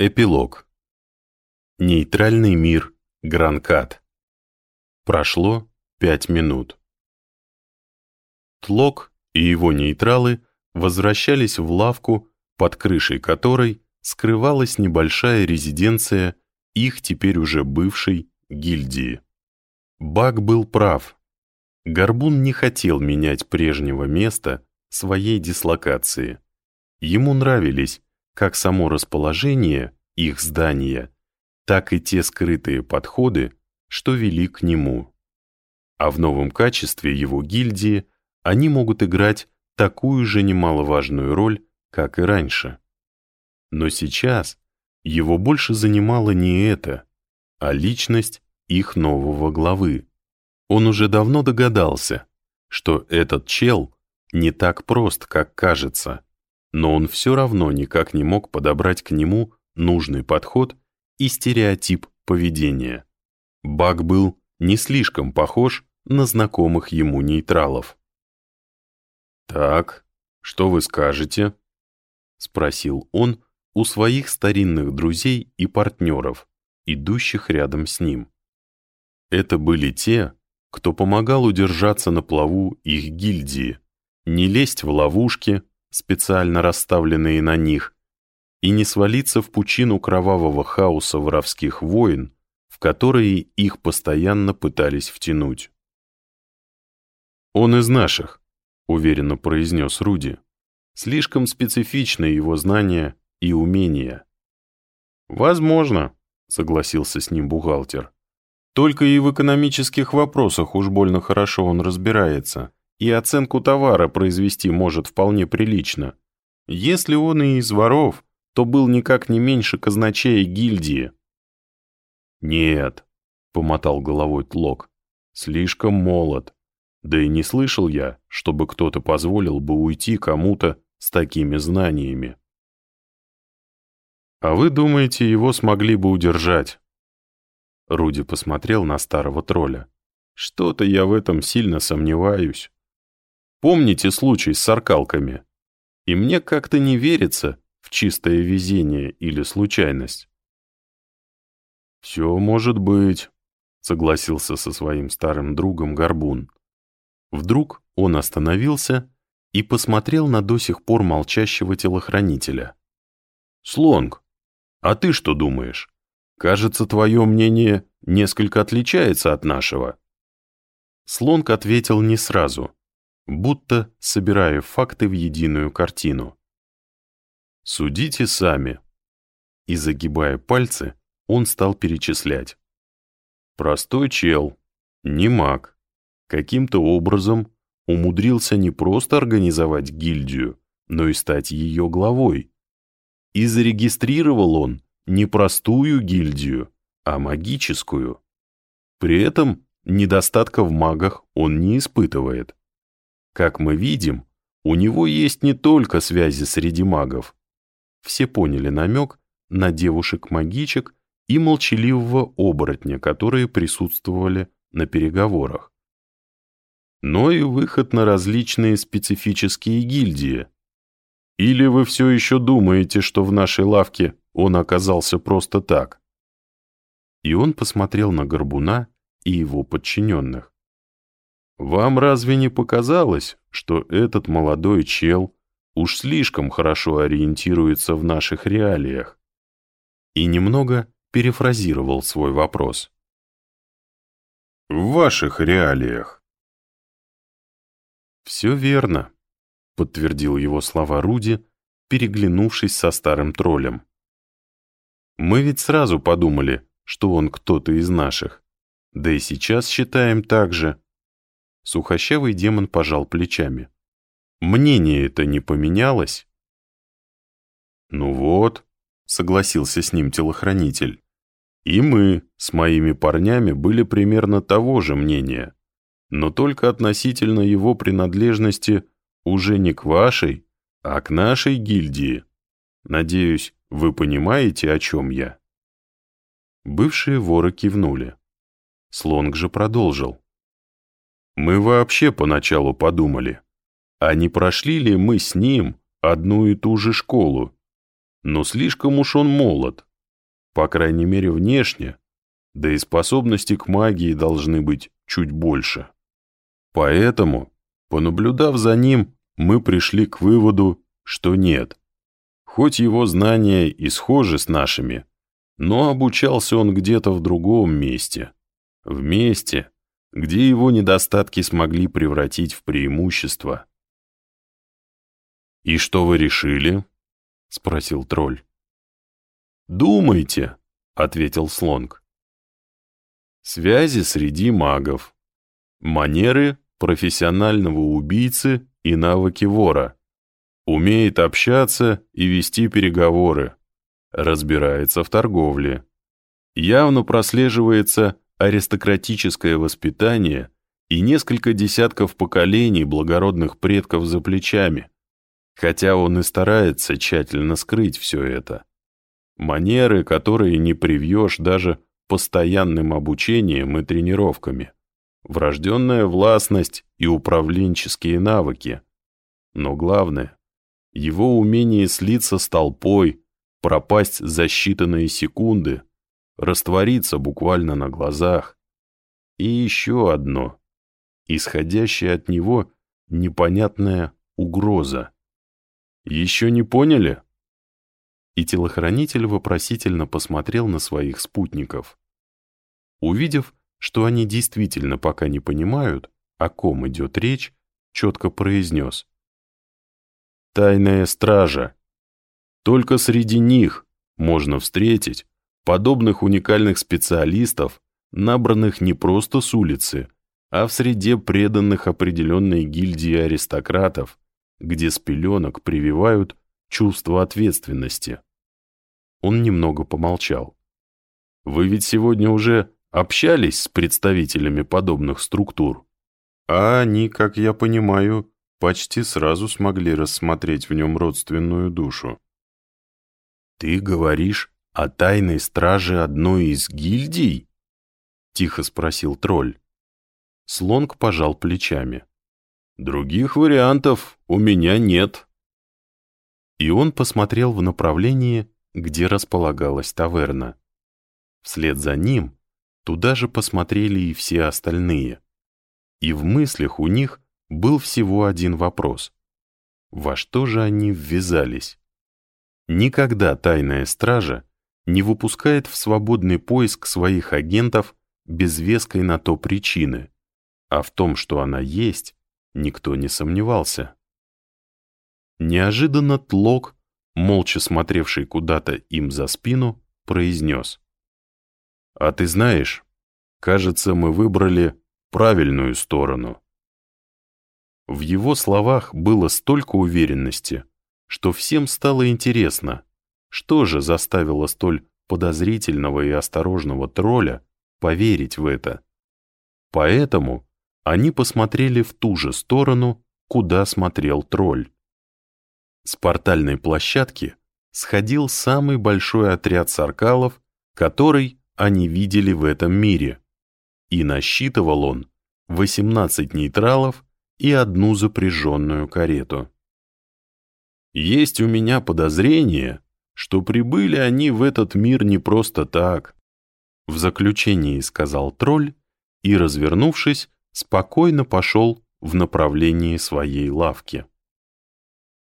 Эпилог. Нейтральный мир Гранкат. Прошло пять минут. Тлок и его нейтралы возвращались в лавку, под крышей которой скрывалась небольшая резиденция их теперь уже бывшей гильдии. Баг был прав. Горбун не хотел менять прежнего места своей дислокации. Ему нравились как само расположение их здания, так и те скрытые подходы, что вели к нему. А в новом качестве его гильдии они могут играть такую же немаловажную роль, как и раньше. Но сейчас его больше занимало не это, а личность их нового главы. Он уже давно догадался, что этот чел не так прост, как кажется, но он все равно никак не мог подобрать к нему нужный подход и стереотип поведения. Баг был не слишком похож на знакомых ему нейтралов. «Так, что вы скажете?» — спросил он у своих старинных друзей и партнеров, идущих рядом с ним. Это были те, кто помогал удержаться на плаву их гильдии, не лезть в ловушки, специально расставленные на них, и не свалиться в пучину кровавого хаоса воровских войн, в которые их постоянно пытались втянуть. «Он из наших», — уверенно произнес Руди. «Слишком специфичны его знания и умения». «Возможно», — согласился с ним бухгалтер. «Только и в экономических вопросах уж больно хорошо он разбирается и оценку товара произвести может вполне прилично. Если он и из воров, то был никак не меньше казначея гильдии. «Нет», — помотал головой Тлок, — «слишком молод. Да и не слышал я, чтобы кто-то позволил бы уйти кому-то с такими знаниями». «А вы думаете, его смогли бы удержать?» Руди посмотрел на старого тролля. «Что-то я в этом сильно сомневаюсь». Помните случай с саркалками? И мне как-то не верится в чистое везение или случайность. «Все может быть», — согласился со своим старым другом Горбун. Вдруг он остановился и посмотрел на до сих пор молчащего телохранителя. «Слонг, а ты что думаешь? Кажется, твое мнение несколько отличается от нашего». Слонг ответил не сразу — будто собирая факты в единую картину. «Судите сами». И, загибая пальцы, он стал перечислять. Простой чел, не маг, каким-то образом умудрился не просто организовать гильдию, но и стать ее главой. И зарегистрировал он не простую гильдию, а магическую. При этом недостатка в магах он не испытывает. Как мы видим, у него есть не только связи среди магов. Все поняли намек на девушек-магичек и молчаливого оборотня, которые присутствовали на переговорах. Но и выход на различные специфические гильдии. Или вы все еще думаете, что в нашей лавке он оказался просто так? И он посмотрел на Горбуна и его подчиненных. Вам разве не показалось, что этот молодой чел уж слишком хорошо ориентируется в наших реалиях? И немного перефразировал свой вопрос. В ваших реалиях. Все верно, подтвердил его слова Руди, переглянувшись со старым троллем. Мы ведь сразу подумали, что он кто-то из наших. Да и сейчас считаем так же. Сухощавый демон пожал плечами. Мнение это не поменялось? Ну вот, согласился с ним телохранитель. И мы с моими парнями были примерно того же мнения, но только относительно его принадлежности уже не к вашей, а к нашей гильдии. Надеюсь, вы понимаете, о чем я?» Бывшие воры кивнули. Слонг же продолжил. Мы вообще поначалу подумали, а не прошли ли мы с ним одну и ту же школу? Но слишком уж он молод, по крайней мере внешне, да и способности к магии должны быть чуть больше. Поэтому, понаблюдав за ним, мы пришли к выводу, что нет. Хоть его знания и схожи с нашими, но обучался он где-то в другом месте. В месте, где его недостатки смогли превратить в преимущество. «И что вы решили?» — спросил тролль. «Думайте», — ответил Слонг. «Связи среди магов, манеры профессионального убийцы и навыки вора, умеет общаться и вести переговоры, разбирается в торговле. Явно прослеживается аристократическое воспитание и несколько десятков поколений благородных предков за плечами, хотя он и старается тщательно скрыть все это. Манеры, которые не привьешь даже постоянным обучением и тренировками. Врожденная властность и управленческие навыки. Но главное, его умение слиться с толпой, пропасть за считанные секунды, раствориться буквально на глазах. И еще одно, исходящая от него непонятная угроза. Еще не поняли? И телохранитель вопросительно посмотрел на своих спутников. Увидев, что они действительно пока не понимают, о ком идет речь, четко произнес. «Тайная стража. Только среди них можно встретить подобных уникальных специалистов, набранных не просто с улицы, а в среде преданных определенной гильдии аристократов, где с пеленок прививают чувство ответственности. Он немного помолчал. «Вы ведь сегодня уже общались с представителями подобных структур?» А они, как я понимаю, почти сразу смогли рассмотреть в нем родственную душу. «Ты говоришь о тайной страже одной из гильдий?» — тихо спросил тролль. Слонг пожал плечами. «Других вариантов у меня нет». И он посмотрел в направлении, где располагалась таверна. Вслед за ним туда же посмотрели и все остальные. И в мыслях у них был всего один вопрос. Во что же они ввязались? Никогда тайная стража не выпускает в свободный поиск своих агентов без веской на то причины, а в том, что она есть, никто не сомневался. Неожиданно Тлок, молча смотревший куда-то им за спину, произнес. «А ты знаешь, кажется, мы выбрали правильную сторону». В его словах было столько уверенности, что всем стало интересно, что же заставило столь подозрительного и осторожного тролля поверить в это. Поэтому они посмотрели в ту же сторону, куда смотрел тролль. С портальной площадки сходил самый большой отряд саркалов, который они видели в этом мире. И насчитывал он 18 нейтралов и одну запряженную карету. Есть у меня подозрение, что прибыли они в этот мир не просто так. В заключении сказал тролль и, развернувшись, спокойно пошел в направлении своей лавки.